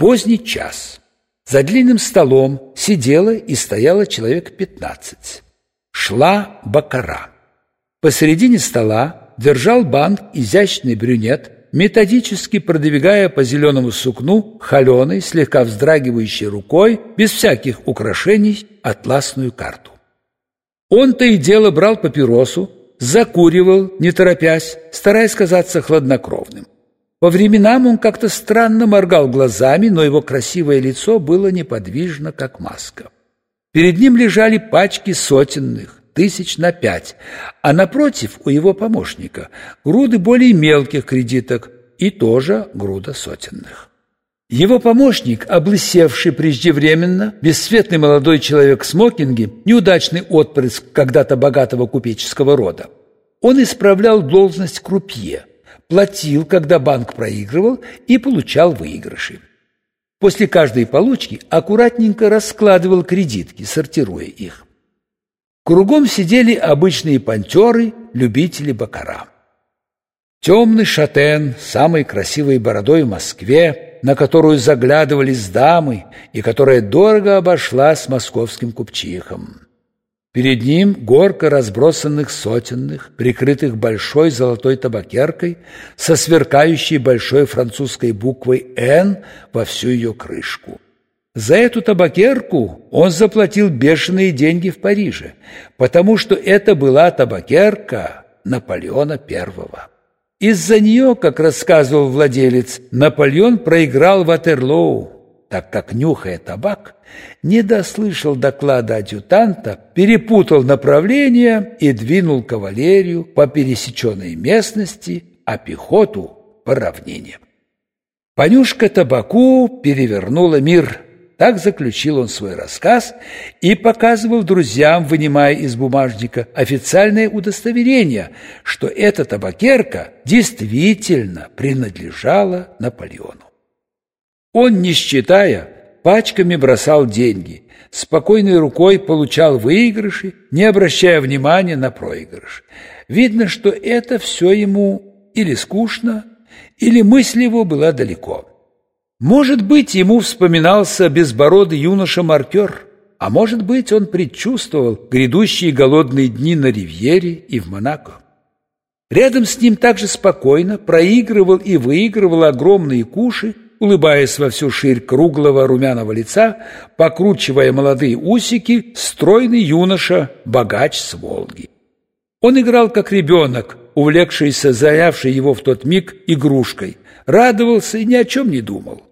Поздний час. За длинным столом сидело и стояло человек пятнадцать. Шла бакара. Посередине стола держал банк изящный брюнет, методически продвигая по зеленому сукну холеной, слегка вздрагивающей рукой, без всяких украшений, атласную карту. Он то и дело брал папиросу, закуривал, не торопясь, стараясь казаться хладнокровным. По временам он как-то странно моргал глазами, но его красивое лицо было неподвижно, как маска. Перед ним лежали пачки сотенных, тысяч на пять, а напротив у его помощника груды более мелких кредиток и тоже груда сотенных. Его помощник, облысевший преждевременно, бесцветный молодой человек в смокинге, неудачный отпрыск когда-то богатого купеческого рода. Он исправлял должность крупье, платил, когда банк проигрывал, и получал выигрыши. После каждой получки аккуратненько раскладывал кредитки, сортируя их. Кругом сидели обычные пантеры, любители бакара. Темный шатен, самой красивой бородой в Москве, на которую заглядывались дамы и которая дорого обошлась московским купчихам. Перед ним горка разбросанных сотенных, прикрытых большой золотой табакеркой со сверкающей большой французской буквой «Н» во всю ее крышку. За эту табакерку он заплатил бешеные деньги в Париже, потому что это была табакерка Наполеона Первого. Из-за нее, как рассказывал владелец, Наполеон проиграл Ватерлоу, так как, нюхая табак, не дослышал доклада адъютанта, перепутал направление и двинул кавалерию по пересеченной местности, а пехоту по равнине. Понюшка табаку перевернула мир – так заключил он свой рассказ и показывал друзьям, вынимая из бумажника официальное удостоверение, что эта табакерка действительно принадлежала Наполеону. Он, не считая, пачками бросал деньги, спокойной рукой получал выигрыши, не обращая внимания на проигрыш. Видно, что это все ему или скучно, или мысль его была далеко. Может быть, ему вспоминался безбородый юноша-маркер, а может быть, он предчувствовал грядущие голодные дни на Ривьере и в Монако. Рядом с ним также спокойно проигрывал и выигрывал огромные куши, улыбаясь во всю ширь круглого румяного лица, покручивая молодые усики, стройный юноша, богач с Волги. Он играл как ребенок, увлекшийся, занявший его в тот миг игрушкой, радовался и ни о чем не думал.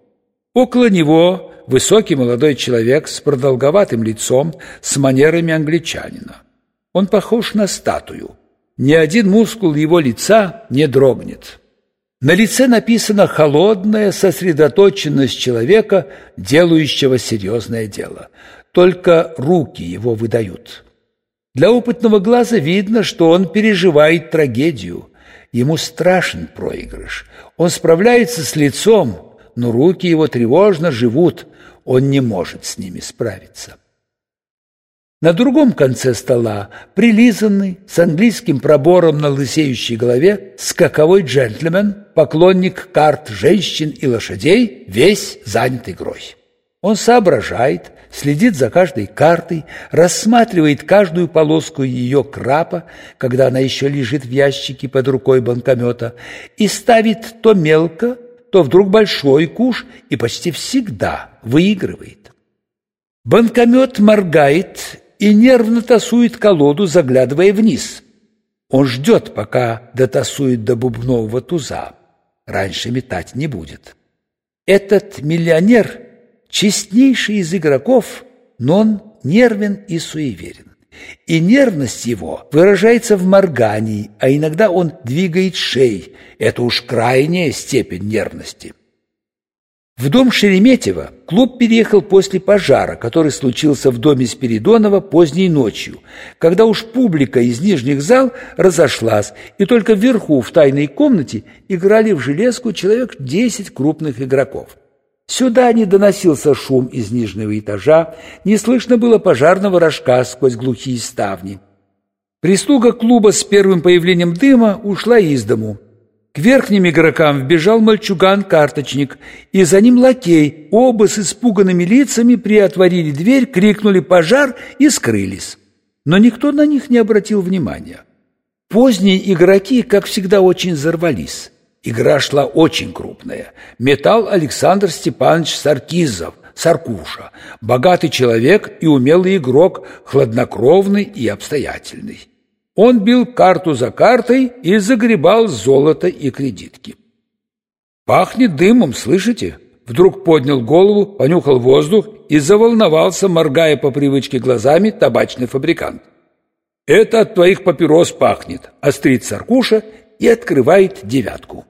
Около него высокий молодой человек с продолговатым лицом, с манерами англичанина. Он похож на статую. Ни один мускул его лица не дрогнет. На лице написана холодная сосредоточенность человека, делающего серьезное дело. Только руки его выдают. Для опытного глаза видно, что он переживает трагедию. Ему страшен проигрыш. Он справляется с лицом, но руки его тревожно живут, он не может с ними справиться. На другом конце стола, прилизанный, с английским пробором на лысеющей голове, скаковой джентльмен, поклонник карт женщин и лошадей, весь занят игрой. Он соображает, следит за каждой картой, рассматривает каждую полоску ее крапа, когда она еще лежит в ящике под рукой банкомета, и ставит то мелко, то вдруг большой куш и почти всегда выигрывает. Банкомет моргает и нервно тасует колоду, заглядывая вниз. Он ждет, пока дотасует до бубнового туза. Раньше метать не будет. Этот миллионер – честнейший из игроков, но он нервен и суеверен. И нервность его выражается в моргании, а иногда он двигает шеей. Это уж крайняя степень нервности. В дом Шереметьево клуб переехал после пожара, который случился в доме Спиридонова поздней ночью, когда уж публика из нижних зал разошлась, и только вверху в тайной комнате играли в железку человек десять крупных игроков. Сюда не доносился шум из нижнего этажа, не слышно было пожарного рожка сквозь глухие ставни. Прислуга клуба с первым появлением дыма ушла из дому. К верхним игрокам вбежал мальчуган-карточник, и за ним лакей. Оба с испуганными лицами приотворили дверь, крикнули «пожар» и скрылись. Но никто на них не обратил внимания. Поздние игроки, как всегда, очень взорвались. Игра шла очень крупная. Метал Александр Степанович Саркизов, Саркуша, богатый человек и умелый игрок, хладнокровный и обстоятельный. Он бил карту за картой и загребал золото и кредитки. «Пахнет дымом, слышите?» Вдруг поднял голову, понюхал воздух и заволновался, моргая по привычке глазами табачный фабрикант. «Это от твоих папирос пахнет», — острит Саркуша и открывает девятку.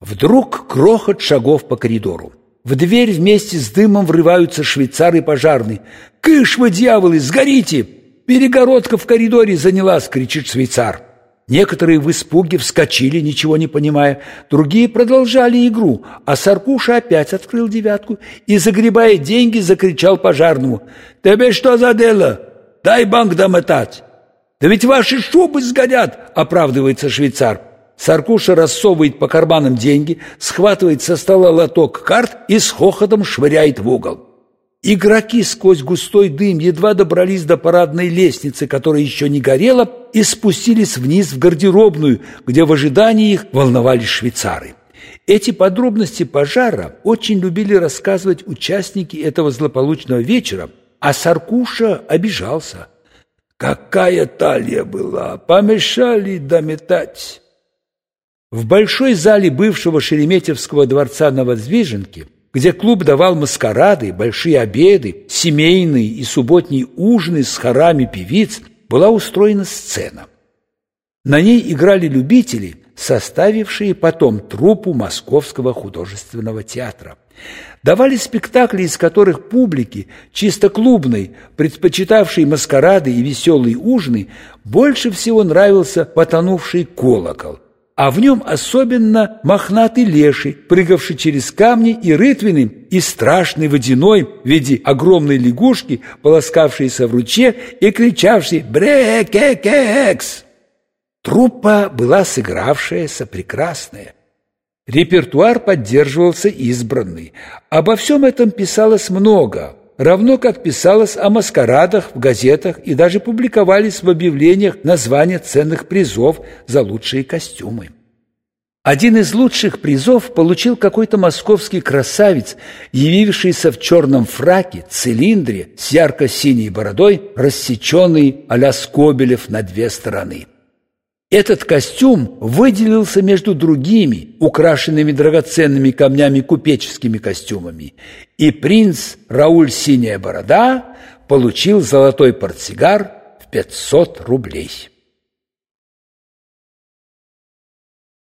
Вдруг крохот шагов по коридору. В дверь вместе с дымом врываются швейцар и пожарный. «Кыш вы, дьяволы, сгорите!» «Перегородка в коридоре занялась!» — кричит швейцар. Некоторые в испуге вскочили, ничего не понимая, другие продолжали игру, а Саркуша опять открыл девятку и, загребая деньги, закричал пожарному. «Тебе что за дело? Дай банк домотать!» «Да ведь ваши шубы сгорят!» — оправдывается швейцар. Саркуша рассовывает по карманам деньги, схватывает со стола лоток карт и с хохотом швыряет в угол. Игроки сквозь густой дым едва добрались до парадной лестницы, которая еще не горела, и спустились вниз в гардеробную, где в ожидании их волновались швейцары. Эти подробности пожара очень любили рассказывать участники этого злополучного вечера, а Саркуша обижался. «Какая талия была! Помешали дометать!» В большой зале бывшего Шереметьевского дворца на Воздвиженке, где клуб давал маскарады, большие обеды, семейные и субботние ужины с хорами певиц, была устроена сцена. На ней играли любители, составившие потом труппу Московского художественного театра. Давали спектакли, из которых публике, чисто клубной, предпочитавшей маскарады и веселые ужины, больше всего нравился потонувший колокол – а в нем особенно мохнатый леший, прыгавший через камни и рытвины, и страшный водяной в виде огромной лягушки, полоскавшийся в ручье и кричавший «Брекекекс!». Труппа была сыгравшаяся прекрасная. Репертуар поддерживался избранный. Обо всем этом писалось много – равно как писалось о маскарадах в газетах и даже публиковались в объявлениях названия ценных призов за лучшие костюмы. Один из лучших призов получил какой-то московский красавец, явившийся в черном фраке, цилиндре с ярко-синей бородой, рассеченный а-ля Скобелев на две стороны. Этот костюм выделился между другими, украшенными драгоценными камнями купеческими костюмами, и принц Рауль Синяя Борода получил золотой портсигар в 500 рублей.